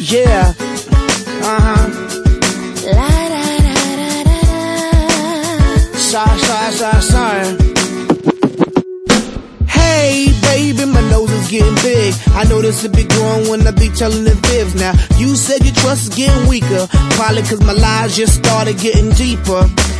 Yeah. Uh huh. La da da da da da. Sorry, sorry, sorry, sorry. Hey, baby, my nose is getting big. I know this will be growing when I be telling the fibs. Now, you said your trust is getting weaker. Probably cause my lies just started getting deeper.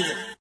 Hallelujah.